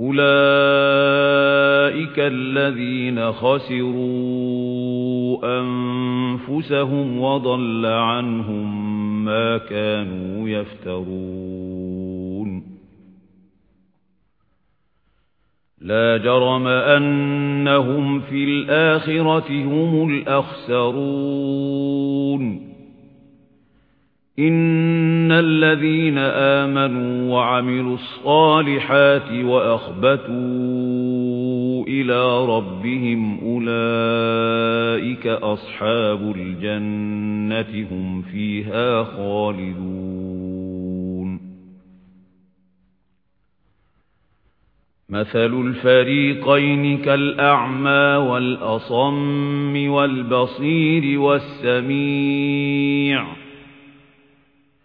أُولَئِكَ الَّذِينَ خَسِرُوا أَنفُسَهُمْ وَضَلَّ عَنْهُم مَّا كَانُوا يَفْتَرُونَ لا جرم أنهم في الآخرة هم الأخسرون إن الذين آمنوا وعملوا الصالحات وأخبتوا إلى ربهم أولئك أصحاب الجنة هم فيها خالدون. مثل الفريقين كالأعمى والأصم والبصير والسميع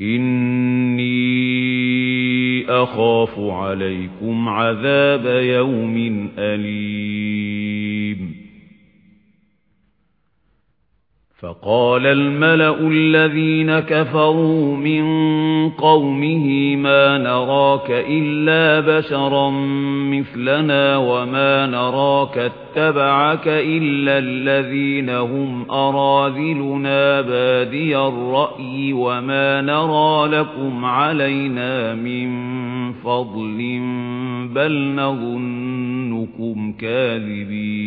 إِنِّي أَخَافُ عَلَيْكُمْ عَذَابَ يَوْمٍ أَلِيمٍ فَقَالَ الْمَلَأُ الَّذِينَ كَفَرُوا مِنْ قَوْمِهِ مَا نَرَاكَ إِلَّا بَشَرًا مِثْلَنَا وَمَا نَرَاكَ اتَّبَعَكَ إِلَّا الَّذِينَ هُمْ أَرَاذِلُنَا بَادِيَ الرَّأْيِ وَمَا نَرَى لَكُمْ عَلَيْنَا مِنْ فَضْلٍ بَلْ نَظُنُّكُمْ كَاذِبِينَ